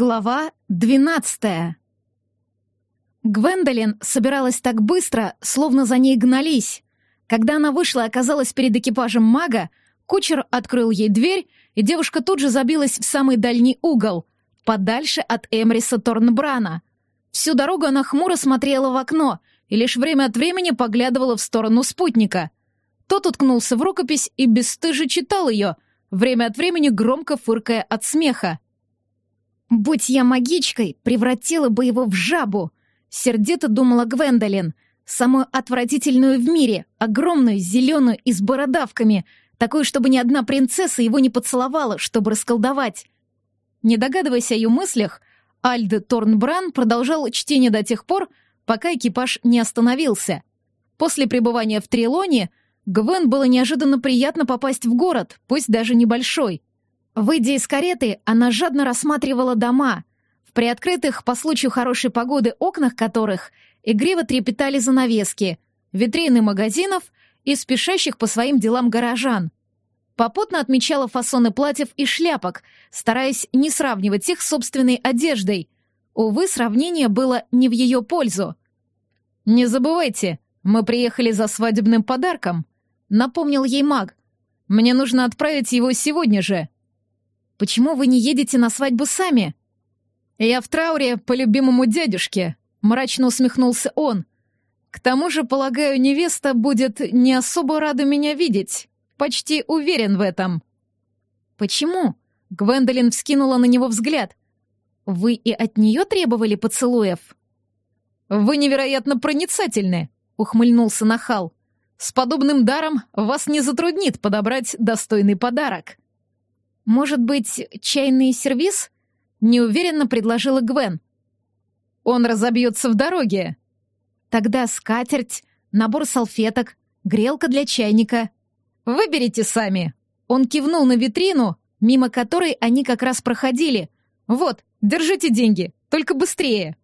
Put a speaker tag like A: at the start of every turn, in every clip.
A: Глава двенадцатая. Гвендолин собиралась так быстро, словно за ней гнались. Когда она вышла и оказалась перед экипажем мага, кучер открыл ей дверь, и девушка тут же забилась в самый дальний угол, подальше от Эмриса Торнбрана. Всю дорогу она хмуро смотрела в окно и лишь время от времени поглядывала в сторону спутника. Тот уткнулся в рукопись и бесстыже читал ее, время от времени громко фыркая от смеха. «Будь я магичкой, превратила бы его в жабу!» — сердито думала Гвендолин. «Самую отвратительную в мире, огромную, зеленую и с бородавками, такую, чтобы ни одна принцесса его не поцеловала, чтобы расколдовать». Не догадываясь о ее мыслях, Альд Торнбран продолжал чтение до тех пор, пока экипаж не остановился. После пребывания в Трилоне Гвен было неожиданно приятно попасть в город, пусть даже небольшой — Выйдя из кареты, она жадно рассматривала дома, в приоткрытых по случаю хорошей погоды окнах которых игриво трепетали занавески, витрины магазинов и спешащих по своим делам горожан. Попутно отмечала фасоны платьев и шляпок, стараясь не сравнивать их с собственной одеждой. Увы, сравнение было не в ее пользу. «Не забывайте, мы приехали за свадебным подарком», — напомнил ей маг. «Мне нужно отправить его сегодня же». Почему вы не едете на свадьбу сами?» «Я в трауре по любимому дядюшке», — мрачно усмехнулся он. «К тому же, полагаю, невеста будет не особо рада меня видеть. Почти уверен в этом». «Почему?» — Гвендолин вскинула на него взгляд. «Вы и от нее требовали поцелуев?» «Вы невероятно проницательны», — ухмыльнулся Нахал. «С подобным даром вас не затруднит подобрать достойный подарок». «Может быть, чайный сервиз?» — неуверенно предложила Гвен. «Он разобьется в дороге». «Тогда скатерть, набор салфеток, грелка для чайника. Выберите сами». Он кивнул на витрину, мимо которой они как раз проходили. «Вот, держите деньги, только быстрее».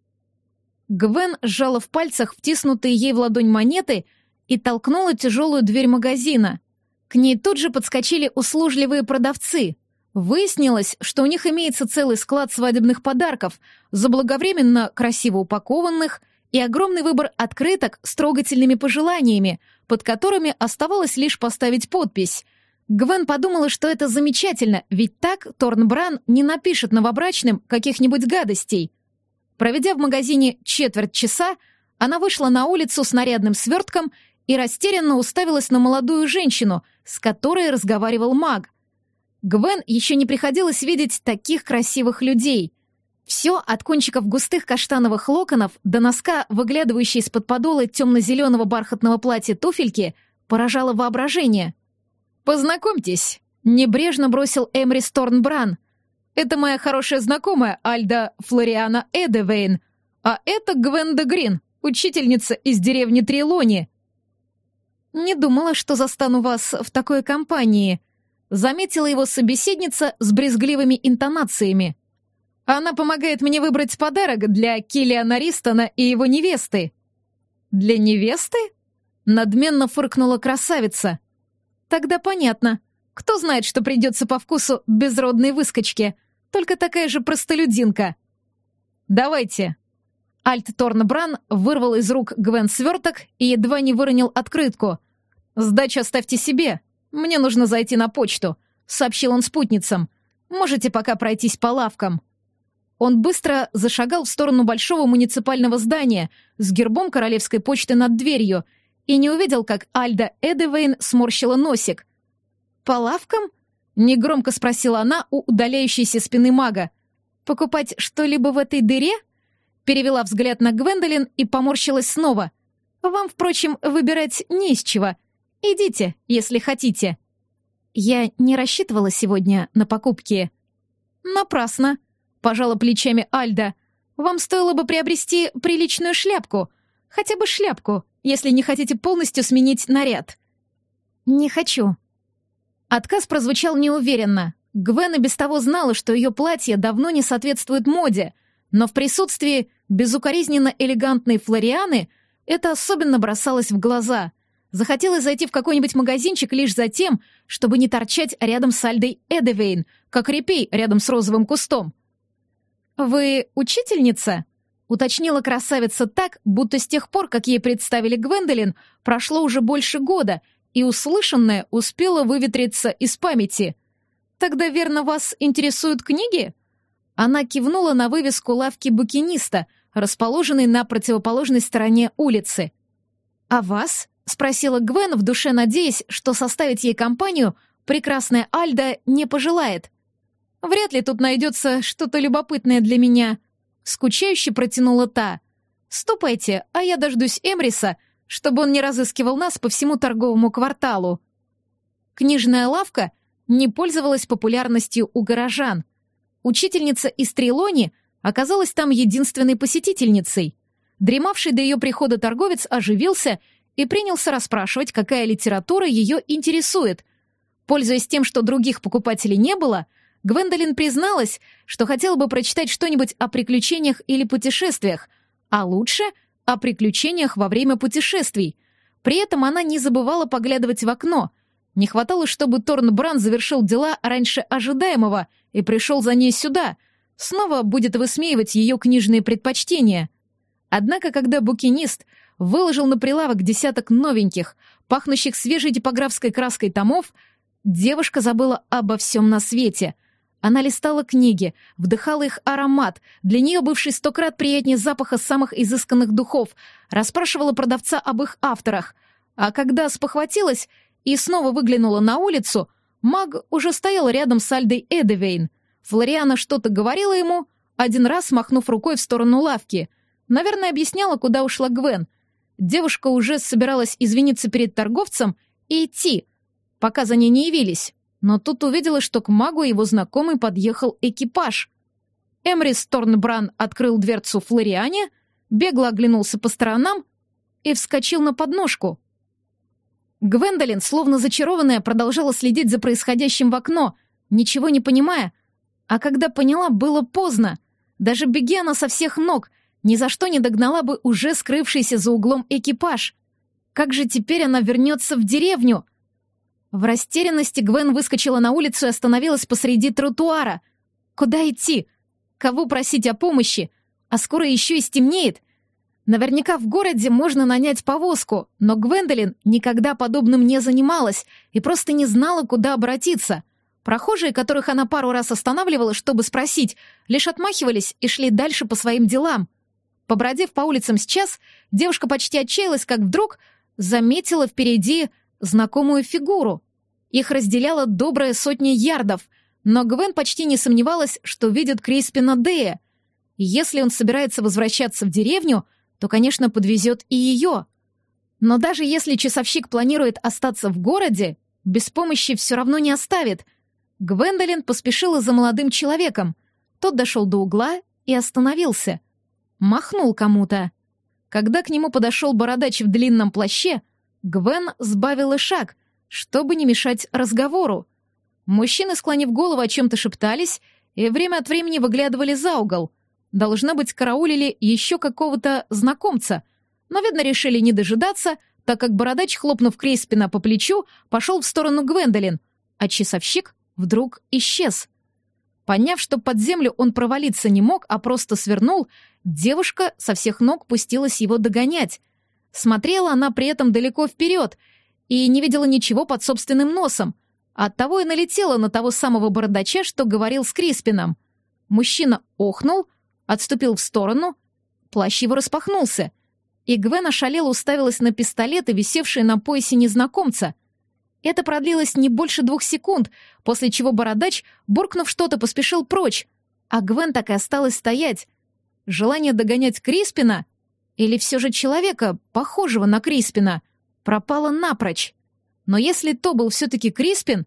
A: Гвен сжала в пальцах втиснутые ей в ладонь монеты и толкнула тяжелую дверь магазина. К ней тут же подскочили услужливые продавцы. Выяснилось, что у них имеется целый склад свадебных подарков, заблаговременно красиво упакованных и огромный выбор открыток с трогательными пожеланиями, под которыми оставалось лишь поставить подпись. Гвен подумала, что это замечательно, ведь так Торнбран не напишет новобрачным каких-нибудь гадостей. Проведя в магазине четверть часа, она вышла на улицу с нарядным свертком и растерянно уставилась на молодую женщину, с которой разговаривал маг. Гвен еще не приходилось видеть таких красивых людей. Все от кончиков густых каштановых локонов до носка, выглядывающей из-под подола темно-зеленого бархатного платья туфельки, поражало воображение. «Познакомьтесь», — небрежно бросил Эмри Сторнбран. «Это моя хорошая знакомая Альда Флориана Эдевейн, а это Гвенда Грин, учительница из деревни Трилони». «Не думала, что застану вас в такой компании», — заметила его собеседница с брезгливыми интонациями. «Она помогает мне выбрать подарок для Киллиана Ристона и его невесты». «Для невесты?» — надменно фыркнула красавица. «Тогда понятно. Кто знает, что придется по вкусу безродной выскочке, только такая же простолюдинка». «Давайте». Альт Торнбран вырвал из рук Гвен сверток и едва не выронил открытку. «Сдачу оставьте себе, «Мне нужно зайти на почту», — сообщил он спутницам. «Можете пока пройтись по лавкам». Он быстро зашагал в сторону большого муниципального здания с гербом королевской почты над дверью и не увидел, как Альда Эдевейн сморщила носик. «По лавкам?» — негромко спросила она у удаляющейся спины мага. «Покупать что-либо в этой дыре?» Перевела взгляд на Гвендолин и поморщилась снова. «Вам, впрочем, выбирать не из чего. Идите, если хотите. Я не рассчитывала сегодня на покупки. Напрасно, пожала плечами Альда. Вам стоило бы приобрести приличную шляпку. Хотя бы шляпку, если не хотите полностью сменить наряд. Не хочу. Отказ прозвучал неуверенно. Гвен и без того знала, что ее платье давно не соответствует моде, но в присутствии безукоризненно элегантной Флорианы это особенно бросалось в глаза — Захотелось зайти в какой-нибудь магазинчик лишь за тем, чтобы не торчать рядом с Альдой Эдевейн, как репей рядом с розовым кустом. «Вы учительница?» — уточнила красавица так, будто с тех пор, как ей представили Гвендолин, прошло уже больше года, и услышанное успело выветриться из памяти. «Тогда, верно, вас интересуют книги?» Она кивнула на вывеску лавки букиниста, расположенной на противоположной стороне улицы. «А вас?» — спросила Гвен, в душе надеясь, что составить ей компанию прекрасная Альда не пожелает. «Вряд ли тут найдется что-то любопытное для меня», — скучающе протянула та. «Ступайте, а я дождусь Эмриса, чтобы он не разыскивал нас по всему торговому кварталу». Книжная лавка не пользовалась популярностью у горожан. Учительница из Трилони оказалась там единственной посетительницей. Дремавший до ее прихода торговец оживился и принялся расспрашивать, какая литература ее интересует. Пользуясь тем, что других покупателей не было, Гвендолин призналась, что хотела бы прочитать что-нибудь о приключениях или путешествиях, а лучше — о приключениях во время путешествий. При этом она не забывала поглядывать в окно. Не хватало, чтобы Торн Бран завершил дела раньше ожидаемого и пришел за ней сюда. Снова будет высмеивать ее книжные предпочтения. Однако, когда букинист выложил на прилавок десяток новеньких, пахнущих свежей типографской краской томов, девушка забыла обо всем на свете — она листала книги, вдыхала их аромат, для нее бывший сто крат приятнее запаха самых изысканных духов, расспрашивала продавца об их авторах. А когда спохватилась и снова выглянула на улицу, маг уже стоял рядом с Альдой Эдевейн. Флориана что-то говорила ему, один раз махнув рукой в сторону лавки. Наверное, объясняла, куда ушла Гвен. Девушка уже собиралась извиниться перед торговцем и идти, пока за ней не явились но тут увидела, что к магу его знакомый подъехал экипаж. Эмрис Торнбран открыл дверцу Флориане, бегло оглянулся по сторонам и вскочил на подножку. Гвендолин, словно зачарованная, продолжала следить за происходящим в окно, ничего не понимая. А когда поняла, было поздно. Даже беги она со всех ног, ни за что не догнала бы уже скрывшийся за углом экипаж. Как же теперь она вернется в деревню? В растерянности Гвен выскочила на улицу и остановилась посреди тротуара. Куда идти? Кого просить о помощи? А скоро еще и стемнеет. Наверняка в городе можно нанять повозку, но Гвендолин никогда подобным не занималась и просто не знала, куда обратиться. Прохожие, которых она пару раз останавливала, чтобы спросить, лишь отмахивались и шли дальше по своим делам. Побродив по улицам сейчас, девушка почти отчаялась, как вдруг заметила впереди знакомую фигуру. Их разделяла добрая сотня ярдов, но Гвен почти не сомневалась, что видит Криспина Дея. Если он собирается возвращаться в деревню, то, конечно, подвезет и ее. Но даже если часовщик планирует остаться в городе, без помощи все равно не оставит. Гвендолин поспешила за молодым человеком. Тот дошел до угла и остановился. Махнул кому-то. Когда к нему подошел бородач в длинном плаще, Гвен сбавила шаг, чтобы не мешать разговору. Мужчины, склонив голову, о чем-то шептались и время от времени выглядывали за угол. Должно быть, караулили еще какого-то знакомца, но, видно, решили не дожидаться, так как бородач, хлопнув Креспина по плечу, пошел в сторону Гвендолин, а часовщик вдруг исчез. Поняв, что под землю он провалиться не мог, а просто свернул, девушка со всех ног пустилась его догонять — Смотрела она при этом далеко вперед и не видела ничего под собственным носом. Оттого и налетела на того самого бородача, что говорил с Криспином. Мужчина охнул, отступил в сторону, плащ его распахнулся, и Гвен ошалела уставилась на пистолеты, висевшие на поясе незнакомца. Это продлилось не больше двух секунд, после чего бородач, буркнув что-то, поспешил прочь, а Гвен так и осталась стоять. Желание догонять Криспина или все же человека, похожего на Криспина, пропало напрочь? Но если то был все-таки Криспин,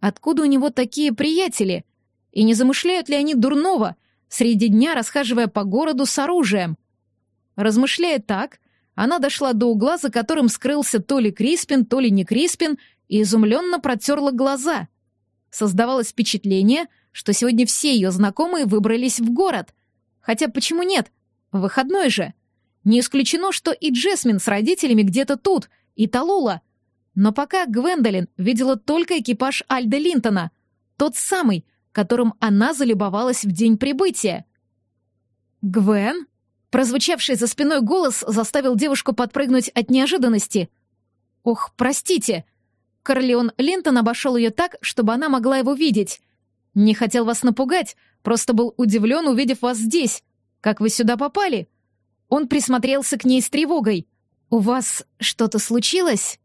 A: откуда у него такие приятели? И не замышляют ли они дурного, среди дня расхаживая по городу с оружием? Размышляя так, она дошла до угла, за которым скрылся то ли Криспин, то ли не Криспин, и изумленно протерла глаза. Создавалось впечатление, что сегодня все ее знакомые выбрались в город. Хотя почему нет? Выходной же. Не исключено, что и Джесмин с родителями где-то тут, и Талула. Но пока Гвендолин видела только экипаж Альда Линтона, тот самый, которым она залюбовалась в день прибытия. Гвен? Прозвучавший за спиной голос заставил девушку подпрыгнуть от неожиданности. «Ох, простите!» Корлеон Линтон обошел ее так, чтобы она могла его видеть. «Не хотел вас напугать, просто был удивлен, увидев вас здесь. Как вы сюда попали?» Он присмотрелся к ней с тревогой. «У вас что-то случилось?»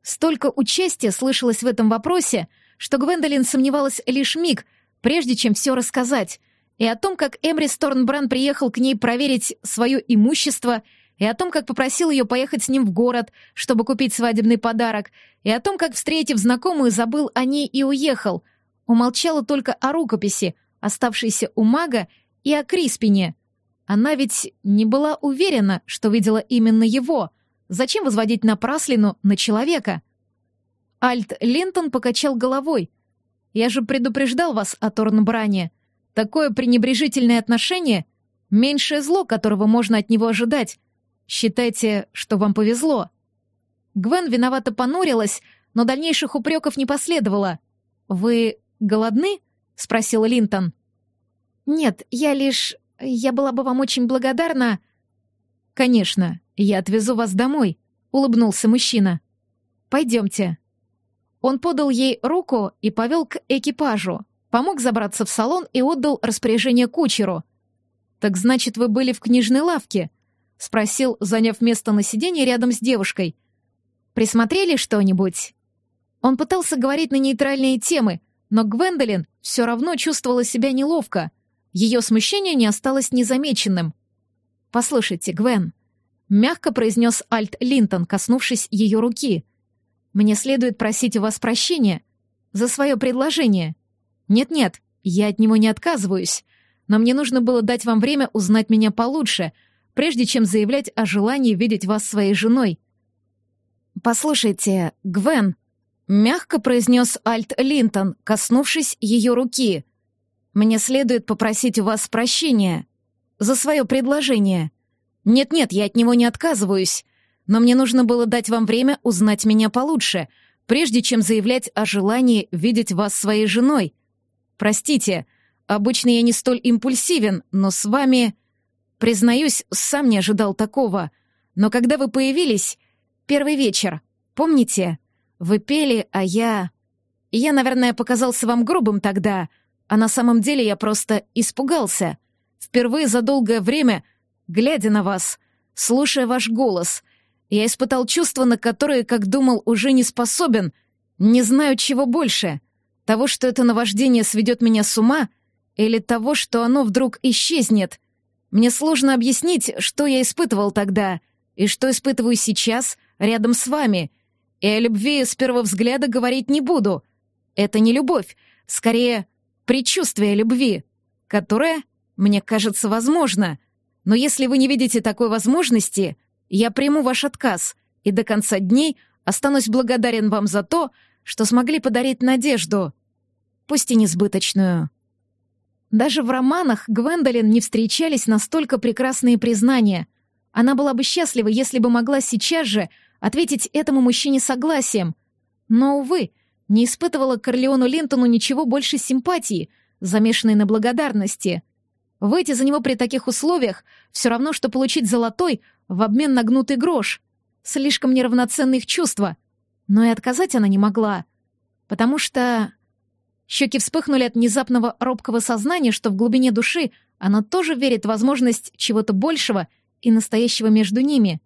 A: Столько участия слышалось в этом вопросе, что Гвендолин сомневалась лишь миг, прежде чем все рассказать, и о том, как Эмри Сторнбран приехал к ней проверить свое имущество, и о том, как попросил ее поехать с ним в город, чтобы купить свадебный подарок, и о том, как, встретив знакомую, забыл о ней и уехал. Умолчала только о рукописи, оставшейся у мага, и о Криспине. Она ведь не была уверена, что видела именно его — Зачем возводить напраслину на человека? Альт Лентон покачал головой. Я же предупреждал вас о Торнбране. Такое пренебрежительное отношение — меньшее зло, которого можно от него ожидать. Считайте, что вам повезло. Гвен виновато понурилась, но дальнейших упреков не последовало. «Вы голодны?» — спросил Линтон. «Нет, я лишь... Я была бы вам очень благодарна...» «Конечно, я отвезу вас домой», — улыбнулся мужчина. «Пойдемте». Он подал ей руку и повел к экипажу, помог забраться в салон и отдал распоряжение кучеру. «Так значит, вы были в книжной лавке?» — спросил, заняв место на сиденье рядом с девушкой. «Присмотрели что-нибудь?» Он пытался говорить на нейтральные темы, но Гвендолин все равно чувствовала себя неловко. Ее смущение не осталось незамеченным. «Послушайте, Гвен», — мягко произнес Альт Линтон, коснувшись ее руки, «мне следует просить у вас прощения за свое предложение. Нет-нет, я от него не отказываюсь, но мне нужно было дать вам время узнать меня получше, прежде чем заявлять о желании видеть вас своей женой». «Послушайте, Гвен», — мягко произнес Альт Линтон, коснувшись ее руки, «мне следует попросить у вас прощения» за свое предложение. Нет-нет, я от него не отказываюсь, но мне нужно было дать вам время узнать меня получше, прежде чем заявлять о желании видеть вас своей женой. Простите, обычно я не столь импульсивен, но с вами... Признаюсь, сам не ожидал такого. Но когда вы появились... Первый вечер, помните? Вы пели, а я... Я, наверное, показался вам грубым тогда, а на самом деле я просто испугался — Впервые за долгое время, глядя на вас, слушая ваш голос, я испытал чувства, на которые, как думал, уже не способен, не знаю чего больше. Того, что это наваждение сведет меня с ума, или того, что оно вдруг исчезнет. Мне сложно объяснить, что я испытывал тогда и что испытываю сейчас рядом с вами. И о любви с первого взгляда говорить не буду. Это не любовь, скорее, предчувствие любви, которое мне кажется, возможно. Но если вы не видите такой возможности, я приму ваш отказ и до конца дней останусь благодарен вам за то, что смогли подарить надежду, пусть и несбыточную. Даже в романах Гвендолин не встречались настолько прекрасные признания. Она была бы счастлива, если бы могла сейчас же ответить этому мужчине согласием. Но, увы, не испытывала к Корлеону Линтону ничего больше симпатии, замешанной на благодарности. Выйти за него при таких условиях все равно, что получить золотой в обмен на гнутый грош. Слишком неравноценные их чувства. Но и отказать она не могла. Потому что... Щеки вспыхнули от внезапного робкого сознания, что в глубине души она тоже верит в возможность чего-то большего и настоящего между ними.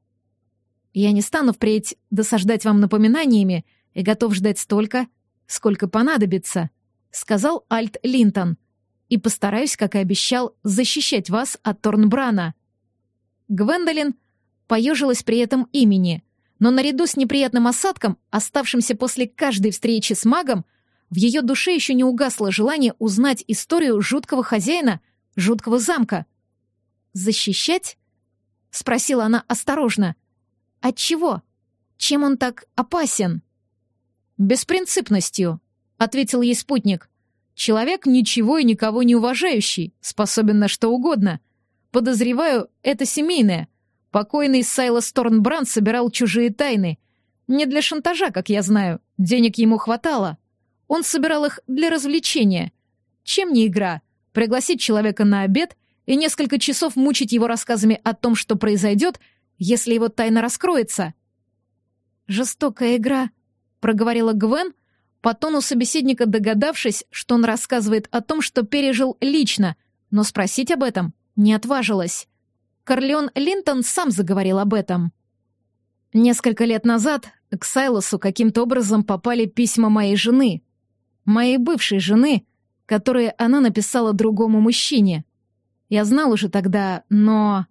A: Я не стану впредь досаждать вам напоминаниями и готов ждать столько, сколько понадобится, — сказал Альт Линтон и постараюсь, как и обещал, защищать вас от Торнбрана». Гвендолин поежилась при этом имени, но наряду с неприятным осадком, оставшимся после каждой встречи с магом, в ее душе еще не угасло желание узнать историю жуткого хозяина жуткого замка. «Защищать?» — спросила она осторожно. «От чего? Чем он так опасен?» «Беспринципностью», — ответил ей спутник. Человек ничего и никого не уважающий, способен на что угодно. Подозреваю, это семейное. Покойный Сайлас Торнбранд собирал чужие тайны. Не для шантажа, как я знаю. Денег ему хватало. Он собирал их для развлечения. Чем не игра? Пригласить человека на обед и несколько часов мучить его рассказами о том, что произойдет, если его тайна раскроется. «Жестокая игра», — проговорила Гвен, по тону собеседника догадавшись, что он рассказывает о том, что пережил лично, но спросить об этом не отважилась. Корлеон Линтон сам заговорил об этом. Несколько лет назад к Сайлосу каким-то образом попали письма моей жены, моей бывшей жены, которые она написала другому мужчине. Я знал уже тогда, но...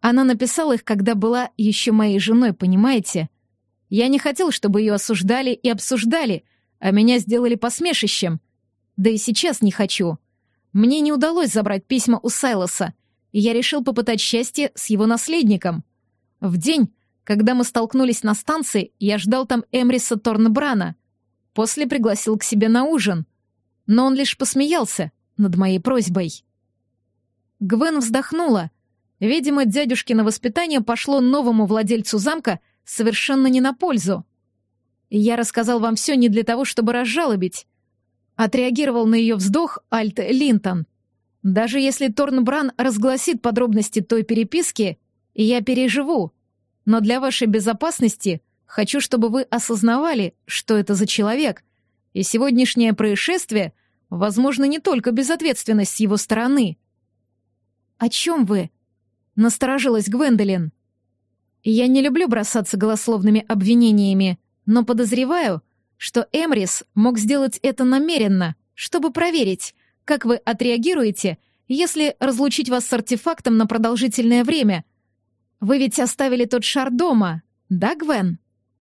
A: Она написала их, когда была еще моей женой, понимаете? Я не хотел, чтобы ее осуждали и обсуждали, а меня сделали посмешищем. Да и сейчас не хочу. Мне не удалось забрать письма у Сайлоса, и я решил попытать счастье с его наследником. В день, когда мы столкнулись на станции, я ждал там Эмриса Торнбрана. После пригласил к себе на ужин. Но он лишь посмеялся над моей просьбой. Гвен вздохнула. Видимо, дядюшкино воспитание пошло новому владельцу замка совершенно не на пользу. Я рассказал вам все не для того, чтобы разжалобить. Отреагировал на ее вздох Альт Линтон. Даже если Торнбран разгласит подробности той переписки, я переживу. Но для вашей безопасности хочу, чтобы вы осознавали, что это за человек. И сегодняшнее происшествие, возможно, не только безответственность с его стороны. «О чем вы?» — насторожилась Гвендолин. «Я не люблю бросаться голословными обвинениями, но подозреваю, что Эмрис мог сделать это намеренно, чтобы проверить, как вы отреагируете, если разлучить вас с артефактом на продолжительное время. Вы ведь оставили тот шар дома, да, Гвен?